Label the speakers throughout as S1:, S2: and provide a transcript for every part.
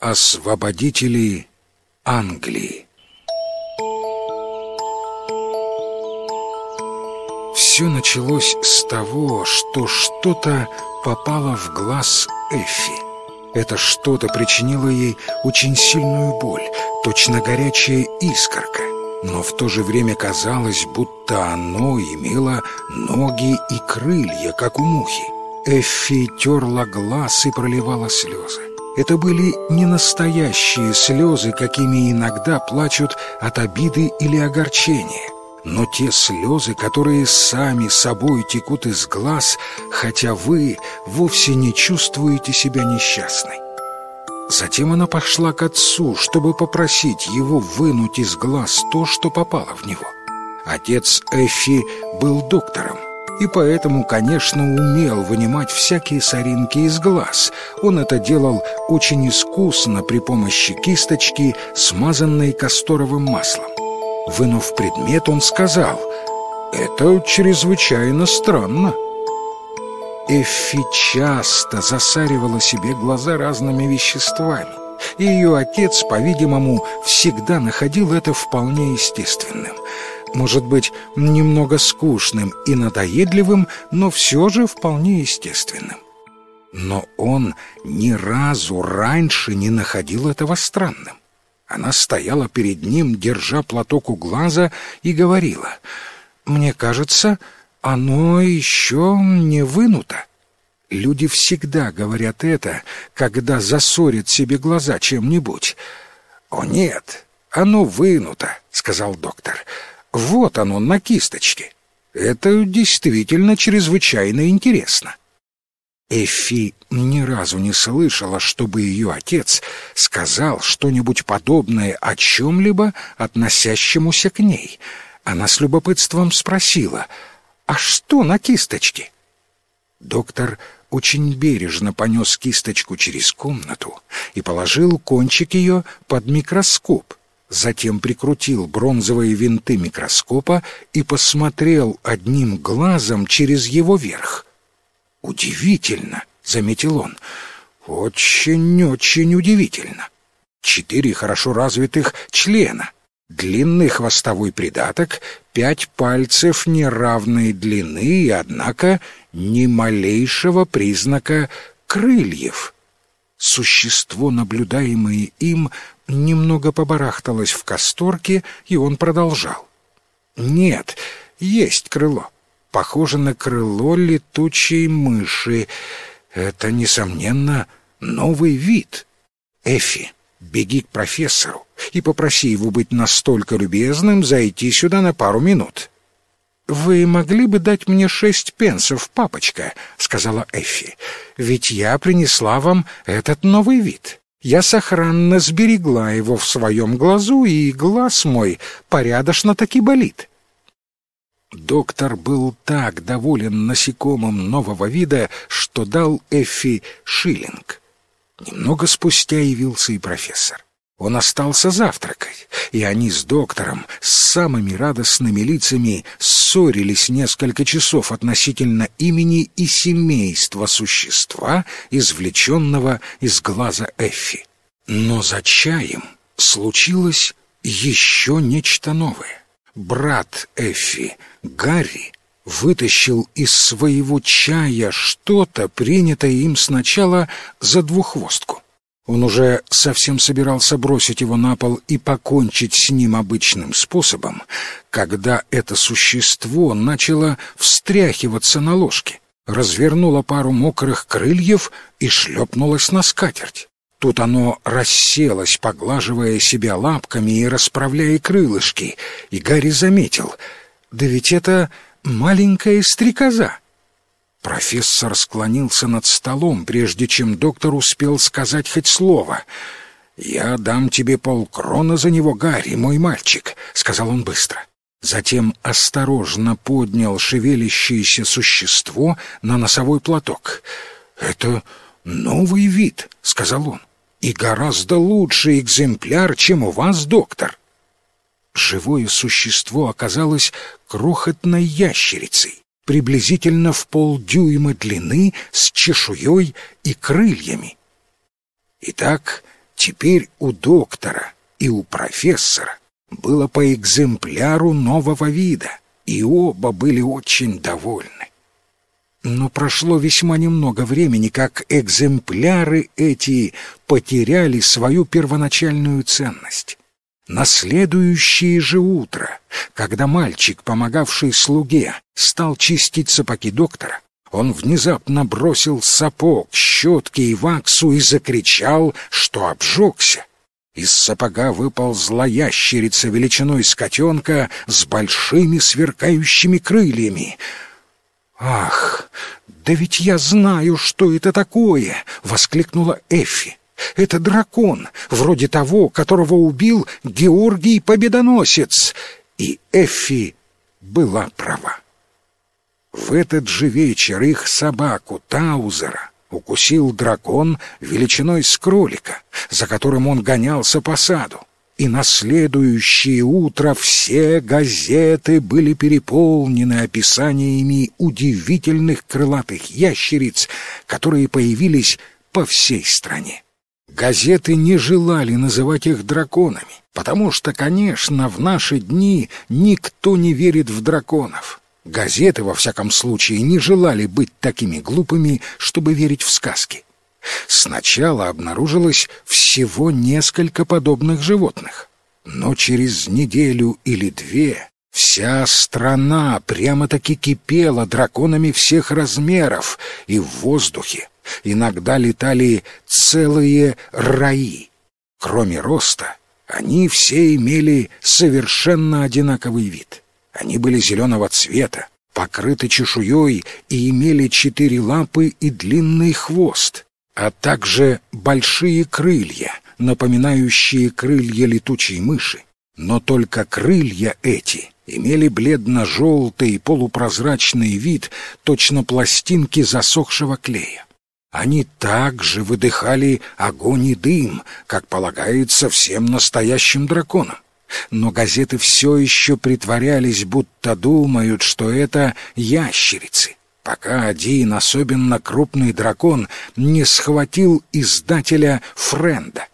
S1: Освободители Англии Все началось с того, что что-то попало в глаз Эффи. Это что-то причинило ей очень сильную боль, точно горячая искорка. Но в то же время казалось, будто оно имело ноги и крылья, как у мухи. Эффи терла глаз и проливала слезы. Это были не настоящие слезы, какими иногда плачут от обиды или огорчения но те слезы, которые сами собой текут из глаз, хотя вы вовсе не чувствуете себя несчастной. Затем она пошла к отцу, чтобы попросить его вынуть из глаз то, что попало в него. Отец Эффи был доктором, и поэтому, конечно, умел вынимать всякие соринки из глаз. Он это делал очень искусно при помощи кисточки, смазанной касторовым маслом. Вынув предмет, он сказал, «Это чрезвычайно странно». Эффи часто засаривала себе глаза разными веществами, и ее отец, по-видимому, всегда находил это вполне естественным. Может быть, немного скучным и надоедливым, но все же вполне естественным. Но он ни разу раньше не находил этого странным. Она стояла перед ним, держа платок у глаза, и говорила, «Мне кажется, оно еще не вынуто». Люди всегда говорят это, когда засорят себе глаза чем-нибудь. «О нет, оно вынуто», — сказал доктор. «Вот оно на кисточке. Это действительно чрезвычайно интересно». Эфи ни разу не слышала, чтобы ее отец сказал что-нибудь подобное о чем-либо, относящемуся к ней. Она с любопытством спросила, «А что на кисточке?» Доктор очень бережно понес кисточку через комнату и положил кончик ее под микроскоп, затем прикрутил бронзовые винты микроскопа и посмотрел одним глазом через его верх. «Удивительно!» — заметил он. «Очень-очень удивительно. Четыре хорошо развитых члена, длинный хвостовой придаток, пять пальцев неравной длины и, однако, ни малейшего признака крыльев». Существо, наблюдаемое им, немного побарахталось в касторке, и он продолжал. «Нет, есть крыло похоже на крыло летучей мыши. Это, несомненно, новый вид. Эфи, беги к профессору и попроси его быть настолько любезным зайти сюда на пару минут. «Вы могли бы дать мне шесть пенсов, папочка», — сказала Эфи, «ведь я принесла вам этот новый вид. Я сохранно сберегла его в своем глазу, и глаз мой порядочно таки болит. Доктор был так доволен насекомым нового вида, что дал Эффи шиллинг. Немного спустя явился и профессор. Он остался завтракать, и они с доктором с самыми радостными лицами ссорились несколько часов относительно имени и семейства существа, извлеченного из глаза Эффи. Но за чаем случилось еще нечто новое. Брат Эффи Гарри вытащил из своего чая что-то, принятое им сначала за двуххвостку. Он уже совсем собирался бросить его на пол и покончить с ним обычным способом, когда это существо начало встряхиваться на ложке, развернуло пару мокрых крыльев и шлепнулось на скатерть. Тут оно расселось, поглаживая себя лапками и расправляя крылышки, и Гарри заметил — да ведь это маленькая стрекоза. Профессор склонился над столом, прежде чем доктор успел сказать хоть слово. «Я дам тебе полкрона за него, Гарри, мой мальчик», — сказал он быстро. Затем осторожно поднял шевелящееся существо на носовой платок. «Это новый вид», — сказал он, — «и гораздо лучший экземпляр, чем у вас, доктор». Живое существо оказалось крохотной ящерицей, приблизительно в полдюйма длины, с чешуей и крыльями. Итак, Теперь у доктора и у профессора было по экземпляру нового вида, и оба были очень довольны. Но прошло весьма немного времени, как экземпляры эти потеряли свою первоначальную ценность. На следующее же утро, когда мальчик, помогавший слуге, стал чистить сапоги доктора, он внезапно бросил сапог, щетки и ваксу и закричал, что обжегся. Из сапога выползла ящерица величиной с котенка с большими сверкающими крыльями. «Ах, да ведь я знаю, что это такое!» — воскликнула Эффи. «Это дракон, вроде того, которого убил Георгий Победоносец!» И Эффи была права. В этот же вечер их собаку Таузера укусил дракон величиной с кролика, за которым он гонялся по саду. И на следующее утро все газеты были переполнены описаниями удивительных крылатых ящериц, которые появились по всей стране. Газеты не желали называть их драконами, потому что, конечно, в наши дни никто не верит в драконов. Газеты, во всяком случае, не желали быть такими глупыми, чтобы верить в сказки. Сначала обнаружилось всего несколько подобных животных, но через неделю или две вся страна прямо-таки кипела драконами всех размеров, и в воздухе иногда летали целые раи. Кроме роста, они все имели совершенно одинаковый вид — они были зеленого цвета, покрыты чешуей и имели четыре лапы и длинный хвост, а также большие крылья, напоминающие крылья летучей мыши. Но только крылья эти имели бледно-желтый полупрозрачный вид, точно пластинки засохшего клея. Они также выдыхали огонь и дым, как полагается всем настоящим драконам но газеты все еще притворялись, будто думают, что это ящерицы, пока один особенно крупный дракон не схватил издателя Френда.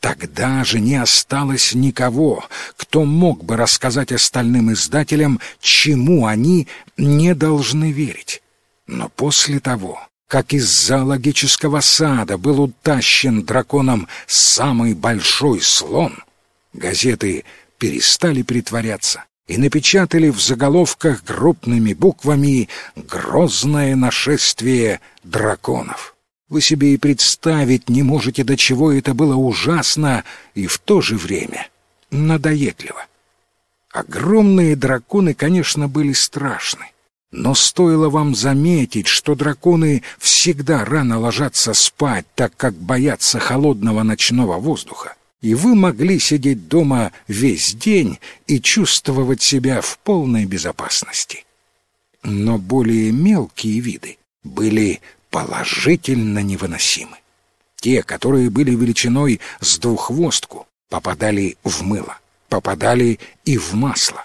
S1: Тогда же не осталось никого, кто мог бы рассказать остальным издателям, чему они не должны верить. Но после того, как из зоологического сада был утащен драконом самый большой слон — Газеты перестали притворяться и напечатали в заголовках крупными буквами «Грозное нашествие драконов». Вы себе и представить не можете, до чего это было ужасно и в то же время надоедливо. Огромные драконы, конечно, были страшны. Но стоило вам заметить, что драконы всегда рано ложатся спать, так как боятся холодного ночного воздуха, и вы могли сидеть дома весь день и чувствовать себя в полной безопасности. Но более мелкие виды были положительно невыносимы. Те, которые были величиной с двуххвостку, попадали в мыло, попадали и в масло.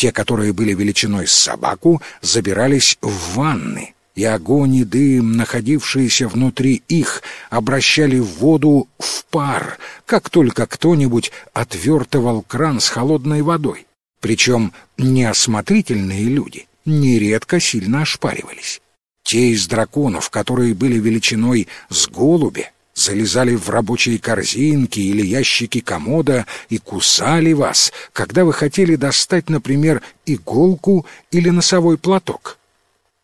S1: Те, которые были величиной с собаку, забирались в ванны, и огонь и дым, находившиеся внутри их, обращали воду в пар, как только кто-нибудь отвертывал кран с холодной водой. Причем неосмотрительные люди нередко сильно ошпаривались. Те из драконов, которые были величиной с голубя, залезали в рабочие корзинки или ящики комода и кусали вас, когда вы хотели достать, например, иголку или носовой платок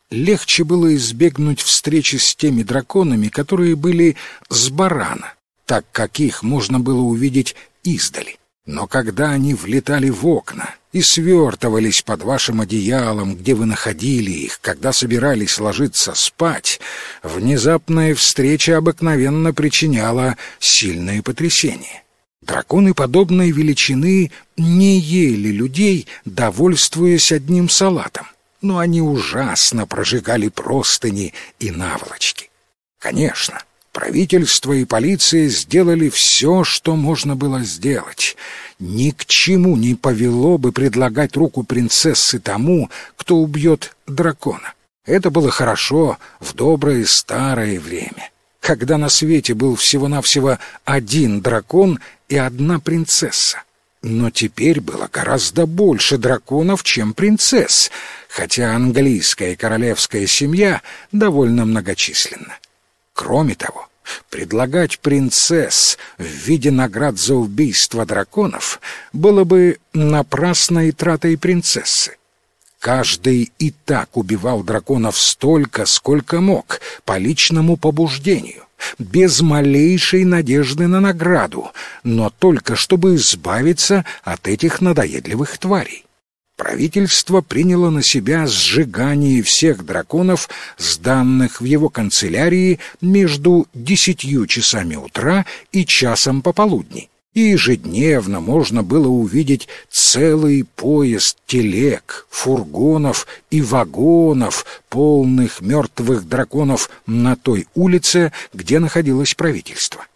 S1: легче было избегнуть встречи с теми драконами, которые были с барана, так как их можно было увидеть издали. Но когда они влетали в окна и свертывались под вашим одеялом, где вы находили их, когда собирались ложиться спать, внезапная встреча обыкновенно причиняла сильное потрясение. Драконы подобной величины не ели людей, довольствуясь одним салатом но они ужасно прожигали простыни и наволочки. Конечно, правительство и полиция сделали все, что можно было сделать. Ни к чему не повело бы предлагать руку принцессы тому, кто убьет дракона. Это было хорошо в доброе старое время. когда на свете был всего-навсего один дракон и одна принцесса. Но теперь было гораздо больше драконов, чем принцесс, хотя английская королевская семья довольно многочисленна. Кроме того, предлагать принцесс в виде наград за убийство драконов было бы напрасной тратой принцессы. Каждый и так убивал драконов столько, сколько мог, по личному побуждению, без малейшей надежды на награду, но только чтобы избавиться от этих надоедливых тварей. Правительство приняло на себя сжигание всех драконов, сданных в его канцелярии между десятью часами утра и часом пополудни и ежедневно можно было увидеть целый поезд телег, фургонов и вагонов, полных мертвых драконов на той улице, где находилось правительство.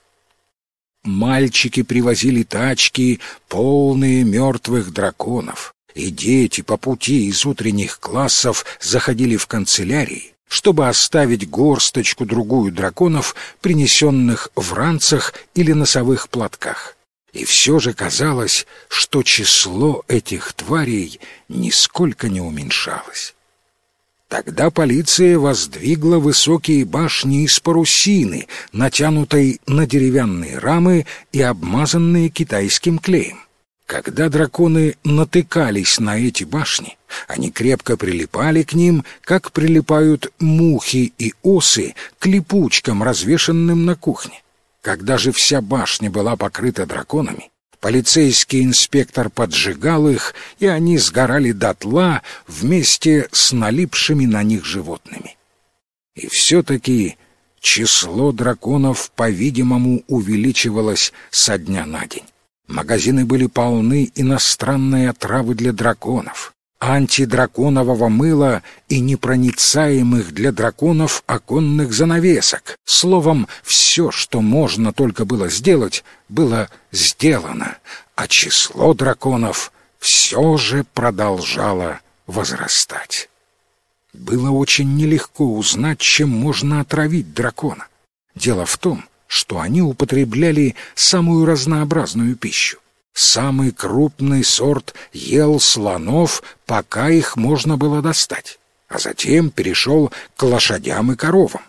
S1: Мальчики привозили тачки, полные мертвых драконов, и дети по пути из утренних классов заходили в канцелярии, чтобы оставить горсточку-другую драконов, принесенных в ранцах или носовых платках. И все же казалось, что число этих тварей нисколько не уменьшалось. Тогда полиция воздвигла высокие башни из парусины, натянутой на деревянные рамы и обмазанные китайским клеем. Когда драконы натыкались на эти башни, они крепко прилипали к ним, как прилипают мухи и осы к липучкам, развешанным на кухне. Когда же вся башня была покрыта драконами, полицейский инспектор поджигал их, и они сгорали дотла вместе с налипшими на них животными. И все-таки число драконов, по-видимому, увеличивалось со дня на день. Магазины были полны иностранной отравы для драконов антидраконового мыла и непроницаемых для драконов оконных занавесок. Словом, все, что можно только было сделать, было сделано, а число драконов все же продолжало возрастать. Было очень нелегко узнать, чем можно отравить дракона. Дело в том, что они употребляли самую разнообразную пищу. Самый крупный сорт ел слонов, пока их можно было достать, а затем перешел к лошадям и коровам.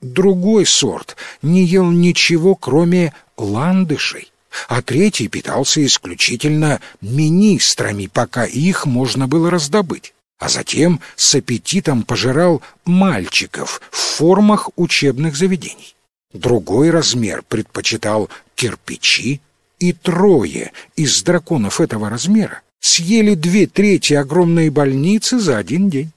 S1: Другой сорт не ел ничего, кроме ландышей, а третий питался исключительно министрами, пока их можно было раздобыть, а затем с аппетитом пожирал мальчиков в формах учебных заведений. Другой размер предпочитал кирпичи, и трое из драконов этого размера съели две трети огромной больницы за один день.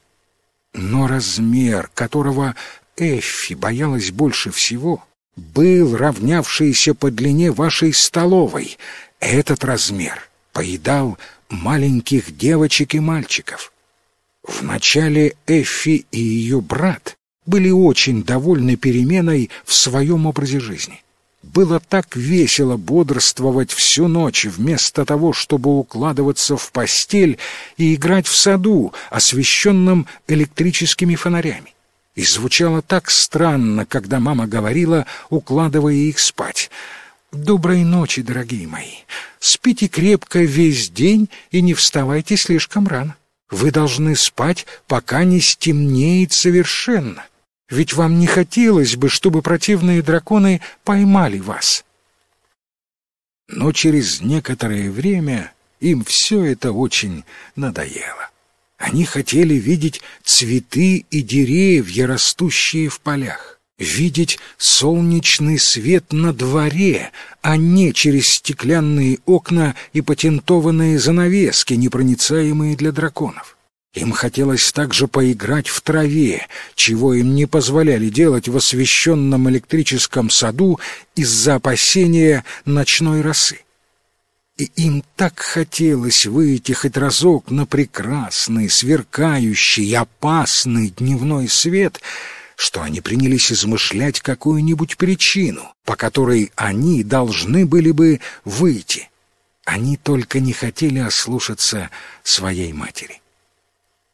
S1: Но размер, которого Эффи боялась больше всего, был равнявшийся по длине вашей столовой. Этот размер поедал маленьких девочек и мальчиков. Вначале Эффи и ее брат были очень довольны переменой в своем образе жизни. Было так весело бодрствовать всю ночь, вместо того, чтобы укладываться в постель и играть в саду, освещенном электрическими фонарями. И звучало так странно, когда мама говорила, укладывая их спать. «Доброй ночи, дорогие мои. Спите крепко весь день и не вставайте слишком рано. Вы должны спать, пока не стемнеет совершенно» ведь вам не хотелось бы, чтобы противные драконы поймали вас. Но через некоторое время им все это очень надоело. Они хотели видеть цветы и деревья, растущие в полях, видеть солнечный свет на дворе, а не через стеклянные окна и патентованные занавески, непроницаемые для драконов. Им хотелось также поиграть в траве, чего им не позволяли делать в освещенном электрическом саду из-за опасения ночной росы. И им так хотелось выйти хоть разок на прекрасный, сверкающий, опасный дневной свет, что они принялись измышлять какую-нибудь причину, по которой они должны были бы выйти. Они только не хотели ослушаться своей матери.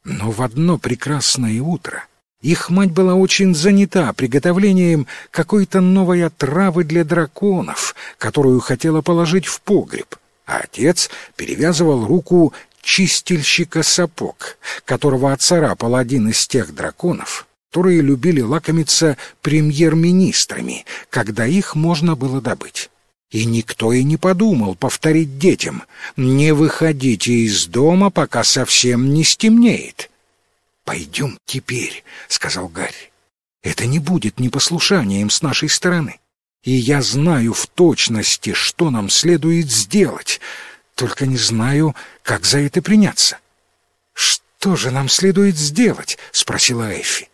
S1: Но в одно прекрасное утро Их мать была очень занята приготовлением какой-то новой отравы для драконов, которую хотела положить в погреб, а отец перевязывал руку чистильщика сапог, которого отцарапал один из тех драконов, которые любили лакомиться премьер-министрами, когда их можно было добыть. И никто и не подумал повторить детям «Не выходите из дома, пока совсем не стемнеет». «Пойдем теперь», — сказал Гарри. «Это не будет непослушанием с нашей стороны. И я знаю в точности, что нам следует сделать, только не знаю, как за это приняться». «Что же нам следует сделать?» — спросила Эфи.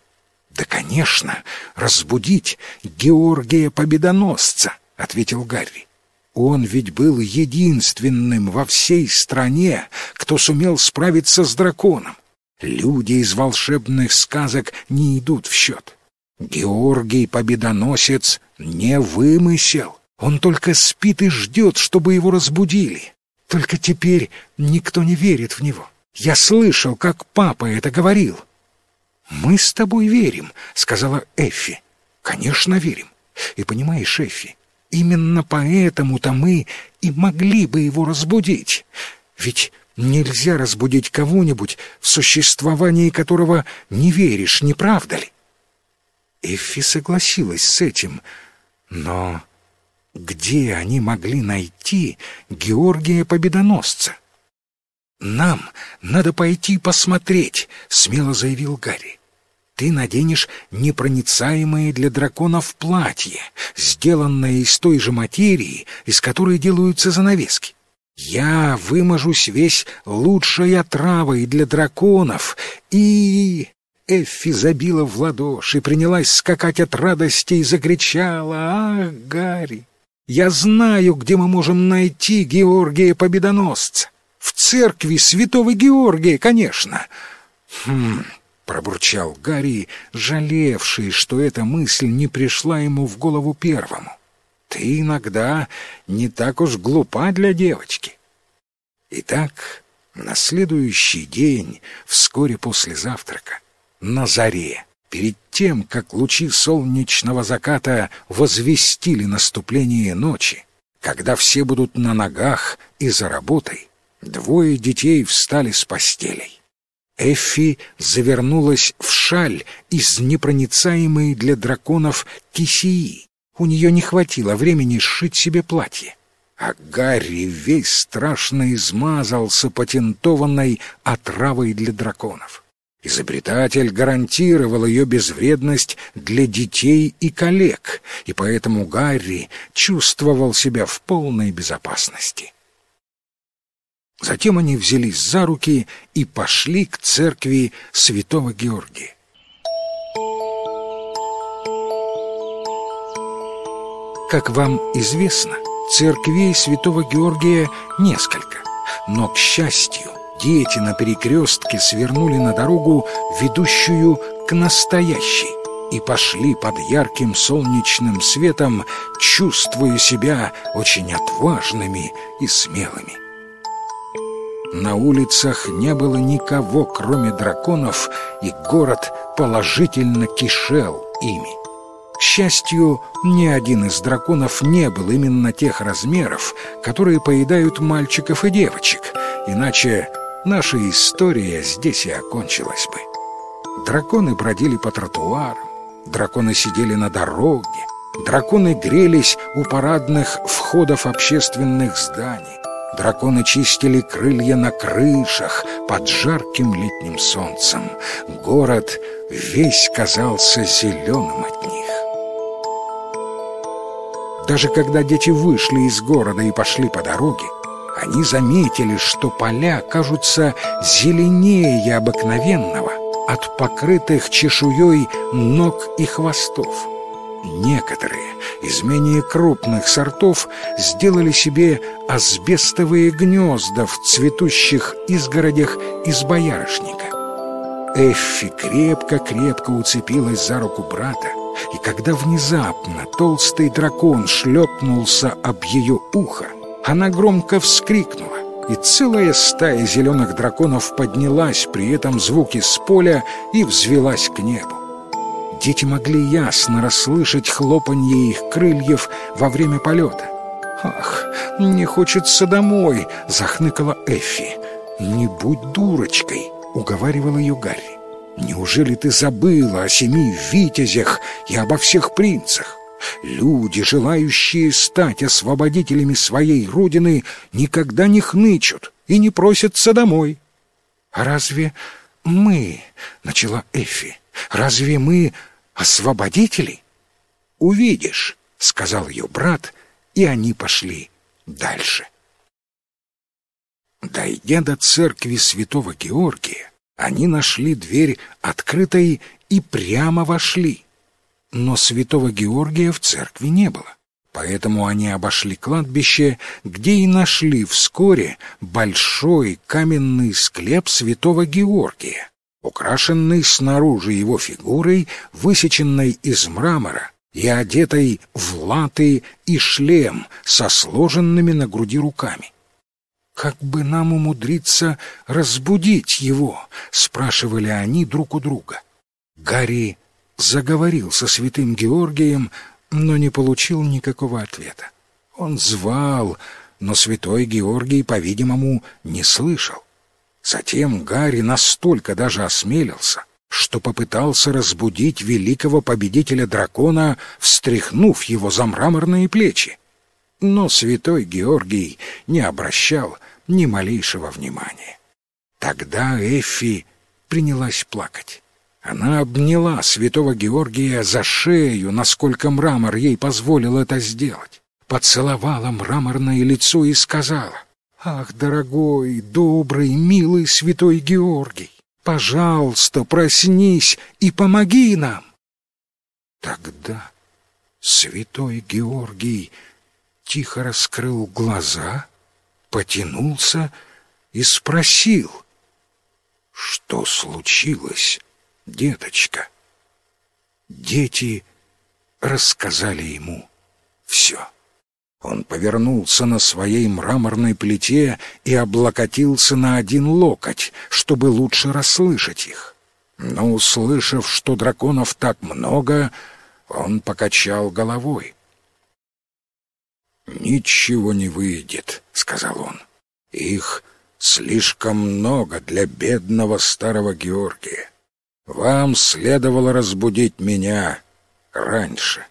S1: «Да, конечно, разбудить Георгия Победоносца», — ответил Гарри. «Он ведь был единственным во всей стране, кто сумел справиться с драконом. Люди из волшебных сказок не идут в счет. Георгий Победоносец не вымысел. Он только спит и ждет, чтобы его разбудили. Только теперь никто не верит в него. Я слышал, как папа это говорил. «Мы с тобой верим», — сказала Эффи. «Конечно, верим. И понимаешь, Эффи, именно поэтому-то мы и могли бы его разбудить. Ведь Нельзя разбудить кого-нибудь, в существовании которого не веришь, не правда ли? Эффи согласилась с этим, но где они могли найти Георгия Победоносца? «Нам надо пойти посмотреть», — смело заявил Гарри. «Ты наденешь непроницаемое для драконов платье, сделанное из той же материи, из которой делаются занавески. Я выможусь весь лучшей отравой для драконов и... Эффи забила в ладоши, принялась скакать от радости и закричала «Ах, Гарри, я знаю, где мы можем найти Георгия Победоносца! В церкви святого Георгия, конечно!» «Хм...» — пробурчал Гарри, жалевший, что эта мысль не пришла ему в голову первому. Ты иногда не так уж глупа для девочки. Итак, на следующий день, вскоре после завтрака, на заре, перед тем, как лучи солнечного заката возвестили наступление ночи, когда все будут на ногах и за работой, двое детей встали с постелей. Эффи завернулась в шаль из непроницаемой для драконов кисии, у нее не хватило времени сшить себе платье. А Гарри весь страшно измазался патентованной отравой для драконов. Изобретатель гарантировал ее безвредность для детей и коллег, и поэтому Гарри чувствовал себя в полной безопасности. Затем они взялись за руки и пошли к церкви святого Георгия. Как вам известно, церквей святого Георгия несколько, но, к счастью, дети на перекрестке свернули на дорогу, ведущую к настоящей, и пошли под ярким солнечным светом, чувствуя себя очень отважными и смелыми. На улицах не было никого, кроме драконов, и город положительно кишел ими. К счастью, ни один из драконов не был именно тех размеров, которые поедают мальчиков и девочек, иначе наша история здесь и окончилась бы. Драконы бродили по тротуарам, драконы сидели на дороге, драконы грелись у парадных входов общественных зданий, драконы чистили крылья на крышах под жарким летним солнцем. Город весь казался зеленым от них. Даже когда дети вышли из города и пошли по дороге, они заметили, что поля кажутся зеленее обыкновенного от покрытых чешуей ног и хвостов. Некоторые из менее крупных сортов сделали себе асбестовые гнезда в цветущих изгородях из боярышника. Эффи крепко-крепко уцепилась за руку брата, и когда внезапно толстый дракон шлепнулся об ее ухо, она громко вскрикнула, и целая стая зеленых драконов поднялась при этом звуке с поля и взвелась к небу. Дети могли ясно расслышать хлопанье их крыльев во время полета. «Ах, не хочется домой!» — захныкала Эффи. «Не будь дурочкой!» — уговаривал ее Гарри. «Неужели ты забыла о семи витязях и обо всех принцах? Люди, желающие стать освободителями своей родины, никогда не хнычут и не просятся домой». «А разве мы, — начала Эффи, — разве мы освободители?» «Увидишь», — сказал ее брат, и они пошли дальше. Дойдя до церкви святого Георгия, они нашли дверь открытой и прямо вошли. Но святого Георгия в церкви не было. Поэтому они обошли кладбище, где и нашли вскоре большой каменный склеп святого Георгия, украшенный снаружи его фигурой, высеченной из мрамора и одетой в латы и шлем со сложенными на груди руками. «Как бы нам умудриться разбудить его?» — спрашивали они друг у друга. Гарри заговорил со святым Георгием, но не получил никакого ответа. Он звал, но святой Георгий, по-видимому, не слышал. Затем Гарри настолько даже осмелился, что попытался разбудить великого победителя дракона, встряхнув его за мраморные плечи. Но святой Георгий не обращал ни малейшего внимания. Тогда Эффи принялась плакать. Она обняла святого Георгия за шею, насколько мрамор ей позволил это сделать, поцеловала мраморное лицо и сказала, «Ах, дорогой, добрый, милый святой Георгий, пожалуйста, проснись и помоги нам!» Тогда святой Георгий тихо раскрыл глаза, потянулся и спросил, «Что случилось?» деточка. Дети рассказали ему все. Он повернулся на своей мраморной плите и облокотился на один локоть, чтобы лучше расслышать их. Но, услышав, что драконов так много, он покачал головой. «Ничего не выйдет», — сказал он. «Их слишком много для бедного старого Георгия. Вам следовало разбудить меня раньше.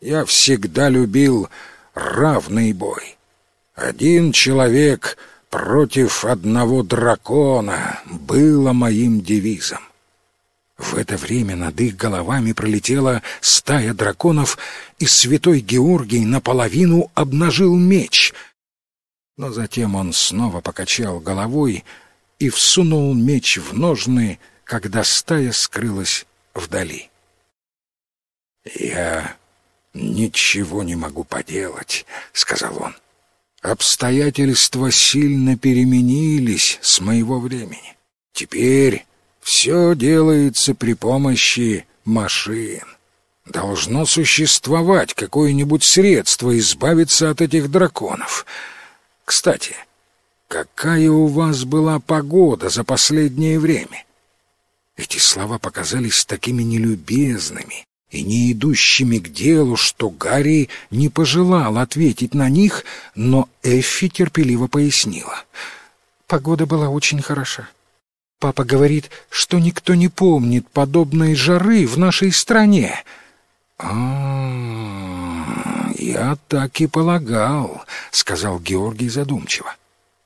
S1: Я всегда любил равный бой. Один человек против одного дракона было моим девизом. В это время над их головами пролетела стая драконов, и святой Георгий наполовину обнажил меч. Но затем он снова покачал головой и всунул меч в ножны, когда стая скрылась вдали. «Я ничего не могу поделать», — сказал он. «Обстоятельства сильно переменились с моего времени. Теперь все делается при помощи машин. Должно существовать какое-нибудь средство избавиться от этих драконов. Кстати, какая у вас была погода за последнее время?» Эти слова показались такими нелюбезными и не идущими к делу, что Гарри не пожелал ответить на них, но Эффи терпеливо пояснила. Погода была очень хороша. Папа говорит, что никто не помнит подобной жары в нашей стране. А, -а, -а я так и полагал, сказал Георгий задумчиво.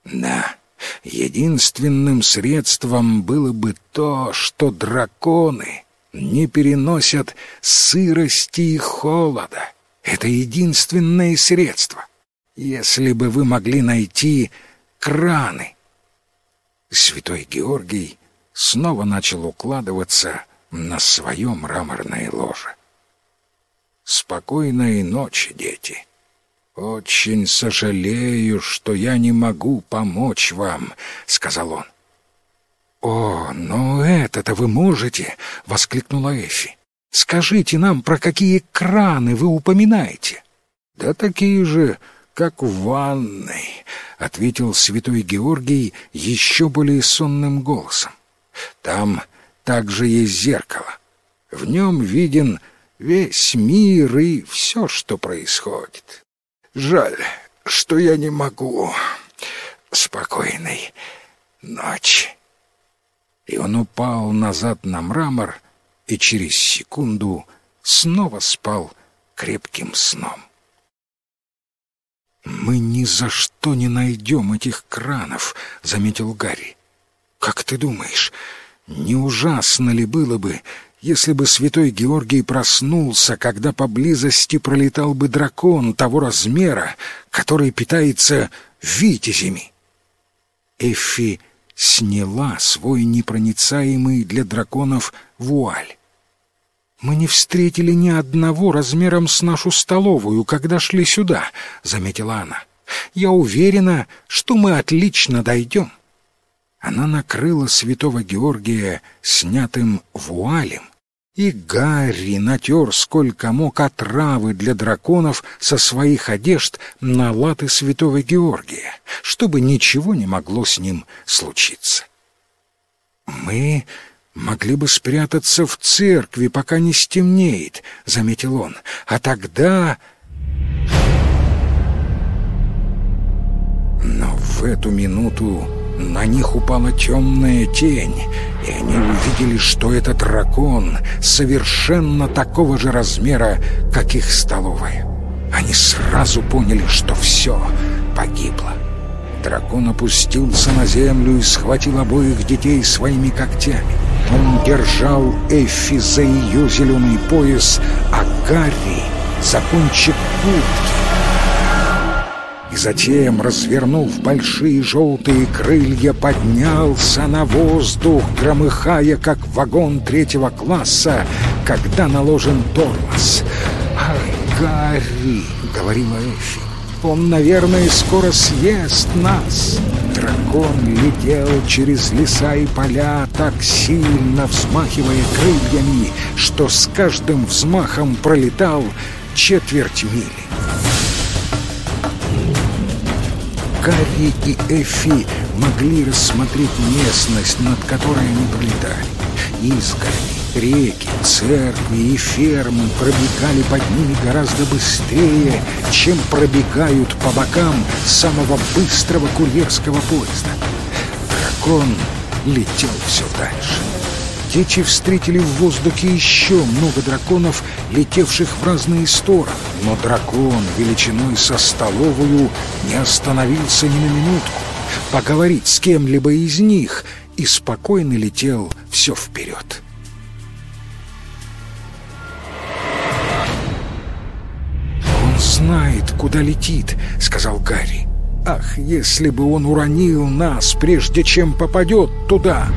S1: Да. Единственным средством было бы то, что драконы не переносят сырости и холода. Это единственное средство. Если бы вы могли найти краны. Святой Георгий снова начал укладываться на свое мраморное ложе. Спокойной ночи, дети. «Очень сожалею, что я не могу помочь вам», — сказал он. «О, но это-то вы можете!» — воскликнула Эфи. «Скажите нам, про какие краны вы упоминаете?» «Да такие же, как в ванной», — ответил святой Георгий еще более сонным голосом. «Там также есть зеркало. В нем виден весь мир и все, что происходит. Жаль, что я не могу. Спокойной ночи. И он упал назад на мрамор и через секунду снова спал крепким сном. «Мы ни за что не найдем этих кранов», — заметил Гарри. «Как ты думаешь, не ужасно ли было бы, если бы святой Георгий проснулся, когда поблизости пролетал бы дракон того размера, который питается витязями?» Эффи сняла свой непроницаемый для драконов вуаль. «Мы не встретили ни одного размером с нашу столовую, когда шли сюда», — заметила она. «Я уверена, что мы отлично дойдем». Она накрыла святого Георгия снятым вуалем, и Гарри натер сколько мог отравы для драконов со своих одежд на латы святого Георгия, чтобы ничего не могло с ним случиться. «Мы могли бы спрятаться в церкви, пока не стемнеет», — заметил он, — «а тогда...» Но в эту минуту на них упала темная тень, и они увидели, что это дракон совершенно такого же размера, как их столовая. Они сразу поняли, что все погибло. Дракон опустился на землю и схватил обоих детей своими когтями. Он держал Эффи за ее зеленый пояс, а Гарри за кончик куртки затем, развернув большие желтые крылья, поднялся на воздух, громыхая, как вагон третьего класса, когда наложен тормоз. «Ах, Гарри!» — говорила Эфи. «Он, наверное, скоро съест нас!» Дракон летел через леса и поля, так сильно взмахивая крыльями, что с каждым взмахом пролетал четверть мили. Гарри и Эфи могли рассмотреть местность, над которой они пролетали. Изгороди, реки, церкви и фермы пробегали под ними гораздо быстрее, чем пробегают по бокам самого быстрого курьерского поезда. Дракон летел все дальше. Дети встретили в воздухе еще много драконов, летевших в разные стороны. Но дракон величиной со столовую не остановился ни на минутку. Поговорить с кем-либо из них и спокойно летел все вперед. «Он знает, куда летит», — сказал Гарри. «Ах, если бы он уронил нас, прежде чем попадет туда!»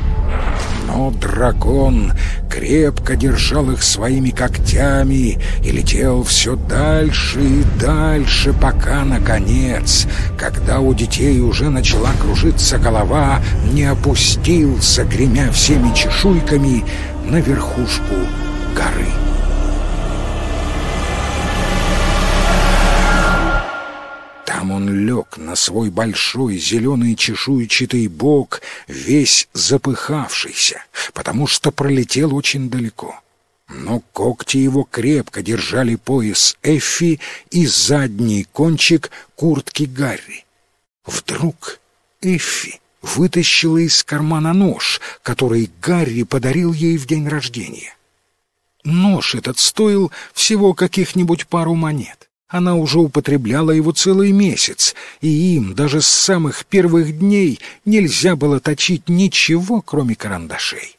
S1: Но дракон крепко держал их своими когтями и летел все дальше и дальше, пока, наконец, когда у детей уже начала кружиться голова, не опустился, гремя всеми чешуйками, на верхушку горы. Он лег на свой большой зеленый чешуйчатый бок, весь запыхавшийся, потому что пролетел очень далеко. Но когти его крепко держали пояс Эффи и задний кончик куртки Гарри. Вдруг Эффи вытащила из кармана нож, который Гарри подарил ей в день рождения. Нож этот стоил всего каких-нибудь пару монет. Она уже употребляла его целый месяц, и им даже с самых первых дней нельзя было точить ничего, кроме карандашей.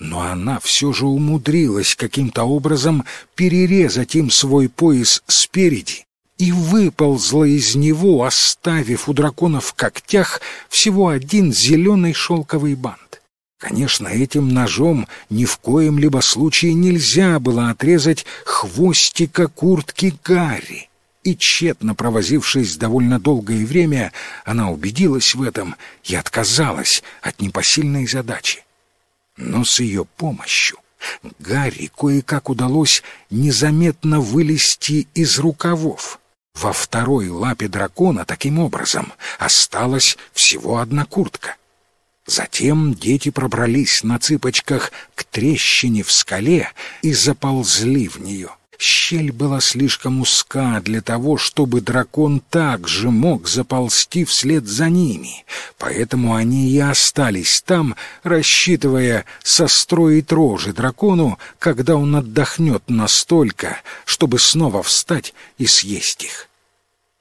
S1: Но она все же умудрилась каким-то образом перерезать им свой пояс спереди и выползла из него, оставив у дракона в когтях всего один зеленый шелковый бант. Конечно, этим ножом ни в коем либо случае нельзя было отрезать хвостика куртки Гарри и, тщетно провозившись довольно долгое время, она убедилась в этом и отказалась от непосильной задачи. Но с ее помощью Гарри кое-как удалось незаметно вылезти из рукавов. Во второй лапе дракона таким образом осталась всего одна куртка. Затем дети пробрались на цыпочках к трещине в скале и заползли в нее. Щель была слишком узка для того, чтобы дракон также мог заползти вслед за ними, поэтому они и остались там, рассчитывая состроить рожи дракону, когда он отдохнет настолько, чтобы снова встать и съесть их.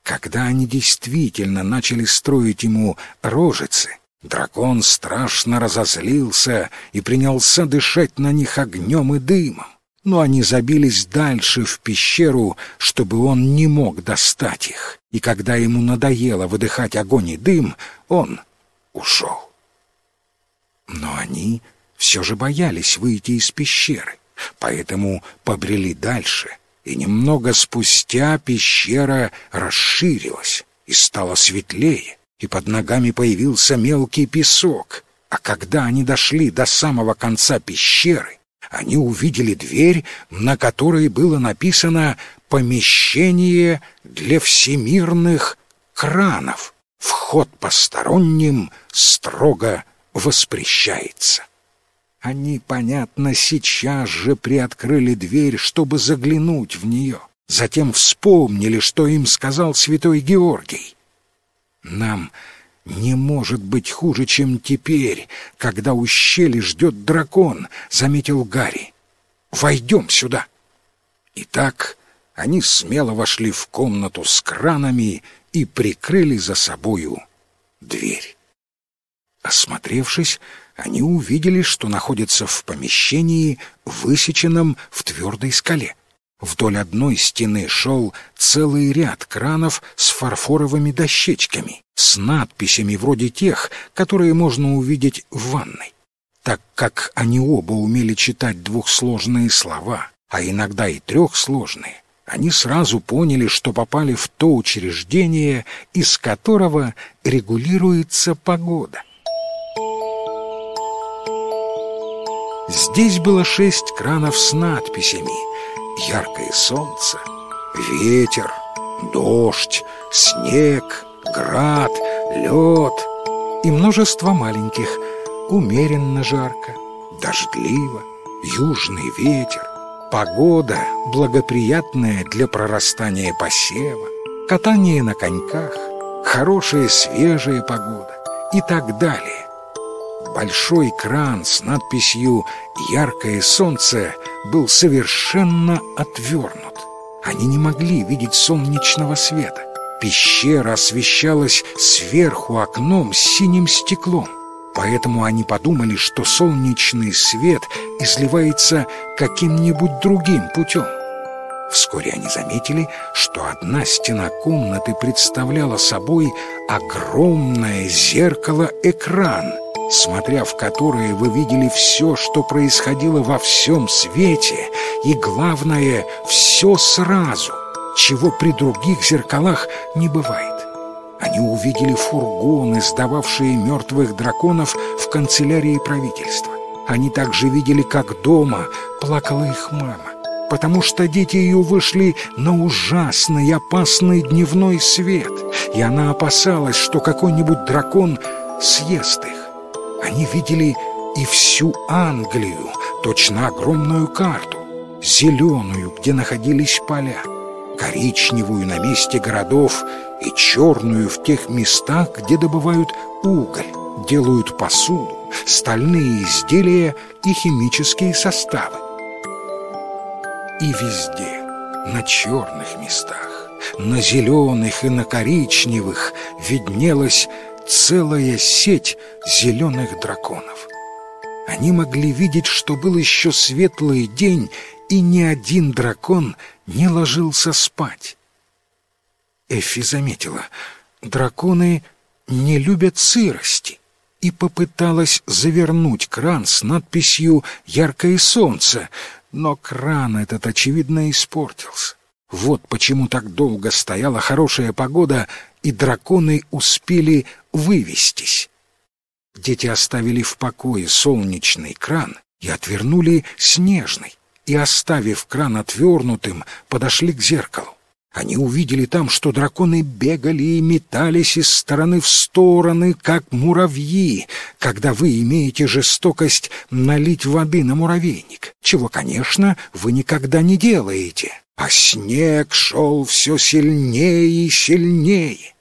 S1: Когда они действительно начали строить ему рожицы, дракон страшно разозлился и принялся дышать на них огнем и дымом но они забились дальше в пещеру, чтобы он не мог достать их, и когда ему надоело выдыхать огонь и дым, он ушел. Но они все же боялись выйти из пещеры, поэтому побрели дальше, и немного спустя пещера расширилась и стала светлее, и под ногами появился мелкий песок, а когда они дошли до самого конца пещеры, они увидели дверь, на которой было написано «Помещение для всемирных кранов. Вход посторонним строго воспрещается». Они, понятно, сейчас же приоткрыли дверь, чтобы заглянуть в нее. Затем вспомнили, что им сказал святой Георгий. «Нам не может быть хуже, чем теперь, когда у щели ждет дракон, заметил Гарри. Войдем сюда. Итак, они смело вошли в комнату с кранами и прикрыли за собою дверь. Осмотревшись, они увидели, что находятся в помещении, высеченном в твердой скале. Вдоль одной стены шел целый ряд кранов с фарфоровыми дощечками, с надписями вроде тех, которые можно увидеть в ванной. Так как они оба умели читать двухсложные слова, а иногда и трехсложные, они сразу поняли, что попали в то учреждение, из которого регулируется погода. Здесь было шесть кранов с надписями — яркое солнце, ветер, дождь, снег, град, лед и множество маленьких, умеренно жарко, дождливо, южный ветер, погода, благоприятная для прорастания посева, катание на коньках, хорошая свежая погода и так далее. Большой кран с надписью «Яркое солнце» был совершенно отвернут. Они не могли видеть солнечного света. Пещера освещалась сверху окном с синим стеклом. Поэтому они подумали, что солнечный свет изливается каким-нибудь другим путем. Вскоре они заметили, что одна стена комнаты представляла собой огромное зеркало-экран — смотря в которые вы видели все, что происходило во всем свете, и, главное, все сразу, чего при других зеркалах не бывает. Они увидели фургоны, сдававшие мертвых драконов в канцелярии правительства. Они также видели, как дома плакала их мама, потому что дети ее вышли на ужасный опасный дневной свет, и она опасалась, что какой-нибудь дракон съест их. Они видели и всю Англию, точно огромную карту, зеленую, где находились поля, коричневую на месте городов и черную в тех местах, где добывают уголь, делают посуду, стальные изделия и химические составы. И везде, на черных местах, на зеленых и на коричневых виднелась целая сеть зеленых драконов. Они могли видеть, что был еще светлый день, и ни один дракон не ложился спать. Эффи заметила, драконы не любят сырости, и попыталась завернуть кран с надписью «Яркое солнце», но кран этот, очевидно, испортился. Вот почему так долго стояла хорошая погода, и драконы успели вывестись. Дети оставили в покое солнечный кран и отвернули снежный, и, оставив кран отвернутым, подошли к зеркалу. Они увидели там, что драконы бегали и метались из стороны в стороны, как муравьи, когда вы имеете жестокость налить воды на муравейник, чего, конечно, вы никогда не делаете. А снег шел все сильнее и сильнее.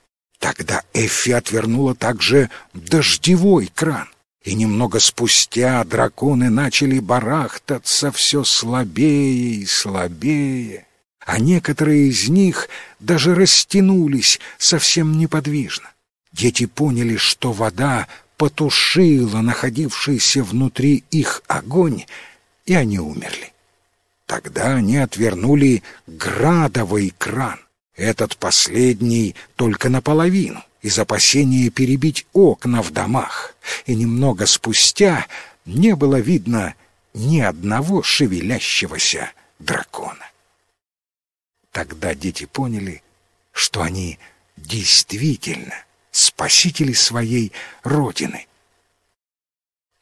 S1: Тогда Эффи отвернула также дождевой кран, и немного спустя драконы начали барахтаться все слабее и слабее а некоторые из них даже растянулись совсем неподвижно. Дети поняли, что вода потушила находившийся внутри их огонь, и они умерли. Тогда они отвернули градовый кран, этот последний только наполовину, из опасения перебить окна в домах, и немного спустя не было видно ни одного шевелящегося дракона. Тогда дети поняли, что они действительно спасители своей Родины.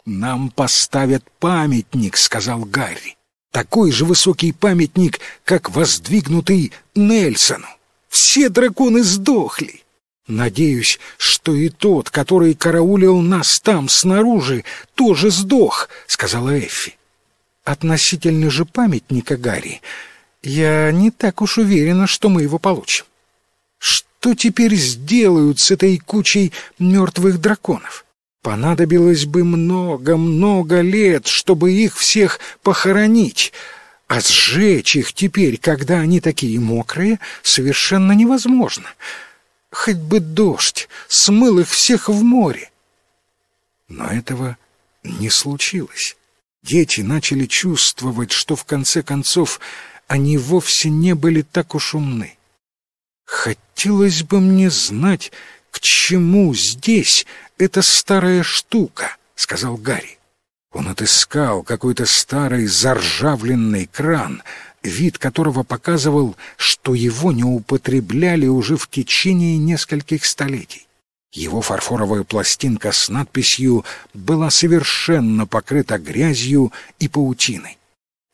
S1: «Нам поставят памятник», — сказал Гарри. «Такой же высокий памятник, как воздвигнутый Нельсону. Все драконы сдохли. Надеюсь, что и тот, который караулил нас там снаружи, тоже сдох», — сказала Эффи. Относительно же памятника Гарри я не так уж уверена, что мы его получим. Что теперь сделают с этой кучей мертвых драконов? Понадобилось бы много-много лет, чтобы их всех похоронить, а сжечь их теперь, когда они такие мокрые, совершенно невозможно. Хоть бы дождь смыл их всех в море. Но этого не случилось. Дети начали чувствовать, что в конце концов они вовсе не были так уж умны. Хотелось бы мне знать, к чему здесь эта старая штука, сказал Гарри. Он отыскал какой-то старый заржавленный кран, вид которого показывал, что его не употребляли уже в течение нескольких столетий. Его фарфоровая пластинка с надписью была совершенно покрыта грязью и паутиной.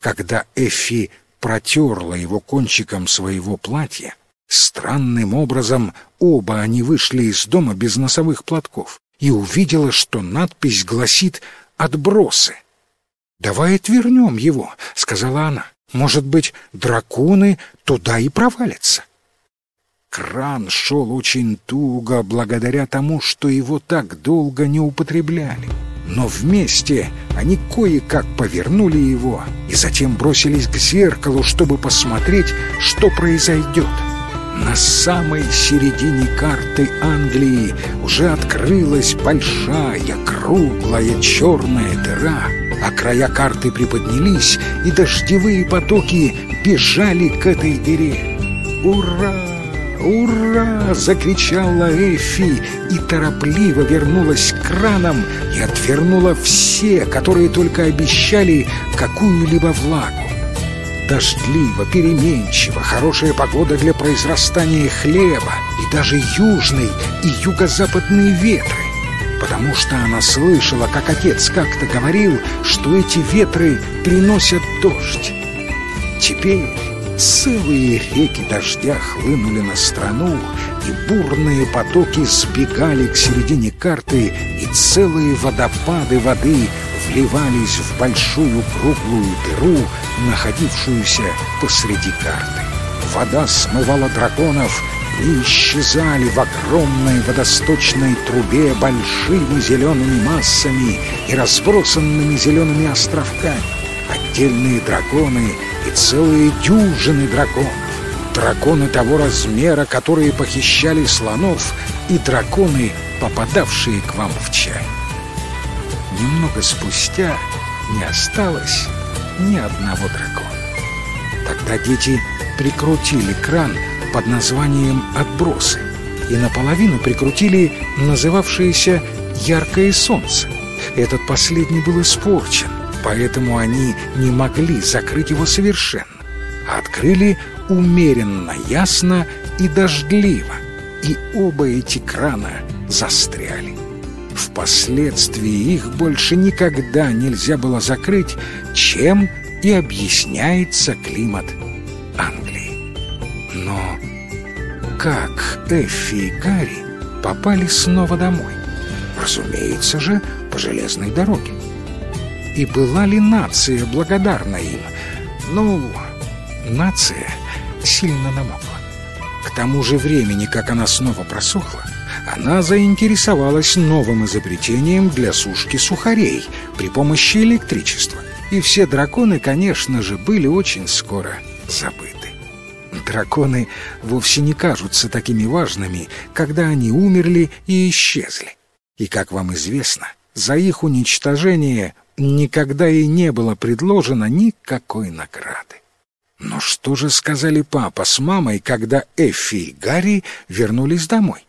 S1: Когда Эффи протерла его кончиком своего платья. Странным образом оба они вышли из дома без носовых платков и увидела, что надпись гласит «Отбросы». «Давай отвернем его», — сказала она. «Может быть, драконы туда и провалятся». Кран шел очень туго благодаря тому, что его так долго не употребляли но вместе они кое-как повернули его и затем бросились к зеркалу, чтобы посмотреть, что произойдет. На самой середине карты Англии уже открылась большая, круглая, черная дыра, а края карты приподнялись, и дождевые потоки бежали к этой дыре. «Ура!» «Ура!» — закричала Эфи и торопливо вернулась к кранам и отвернула все, которые только обещали какую-либо влагу. Дождливо, переменчиво, хорошая погода для произрастания хлеба и даже южный и юго-западные ветры, потому что она слышала, как отец как-то говорил, что эти ветры приносят дождь. Теперь Целые реки дождя хлынули на страну, и бурные потоки сбегали к середине карты, и целые водопады воды вливались в большую круглую дыру, находившуюся посреди карты. Вода смывала драконов и исчезали в огромной водосточной трубе большими зелеными массами и разбросанными зелеными островками. Отдельные драконы и целые дюжины драконов. Драконы того размера, которые похищали слонов, и драконы, попадавшие к вам в чай. Немного спустя не осталось ни одного дракона. Тогда дети прикрутили кран под названием «Отбросы» и наполовину прикрутили называвшееся «Яркое солнце». Этот последний был испорчен, поэтому они не могли закрыть его совершенно, открыли умеренно ясно и дождливо, и оба эти крана застряли. Впоследствии их больше никогда нельзя было закрыть, чем и объясняется климат Англии. Но как Эффи и Гарри попали снова домой? Разумеется же, по железной дороге. И была ли нация благодарна им? Ну, нация сильно намокла. К тому же времени, как она снова просохла, она заинтересовалась новым изобретением для сушки сухарей при помощи электричества. И все драконы, конечно же, были очень скоро забыты. Драконы вовсе не кажутся такими важными, когда они умерли и исчезли. И, как вам известно, за их уничтожение никогда и не было предложено никакой награды. Но что же сказали папа с мамой, когда Эффи и Гарри вернулись домой?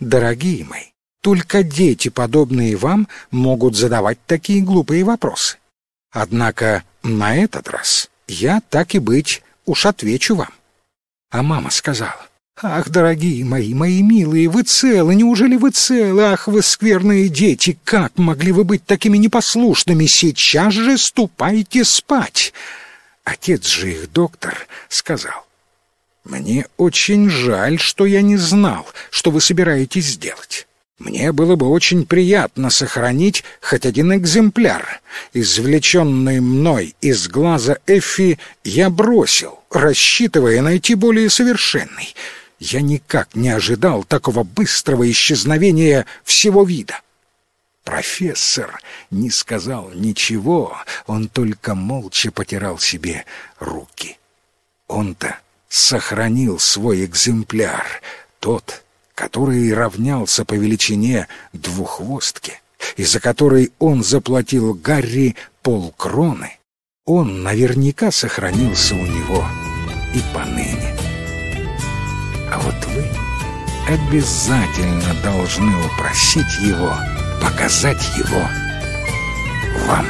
S1: Дорогие мои, только дети, подобные вам, могут задавать такие глупые вопросы. Однако на этот раз я, так и быть, уж отвечу вам. А мама сказала, «Ах, дорогие мои, мои милые, вы целы, неужели вы целы? Ах, вы скверные дети, как могли вы быть такими непослушными? Сейчас же ступайте спать!» Отец же их, доктор, сказал, «Мне очень жаль, что я не знал, что вы собираетесь сделать. Мне было бы очень приятно сохранить хоть один экземпляр. Извлеченный мной из глаза Эффи я бросил, рассчитывая найти более совершенный. Я никак не ожидал такого быстрого исчезновения всего вида. Профессор не сказал ничего, он только молча потирал себе руки. Он-то сохранил свой экземпляр, тот, который равнялся по величине двуххвостке, и за который он заплатил Гарри полкроны, он наверняка сохранился у него и поныне. А вот вы обязательно должны упросить его показать его вам.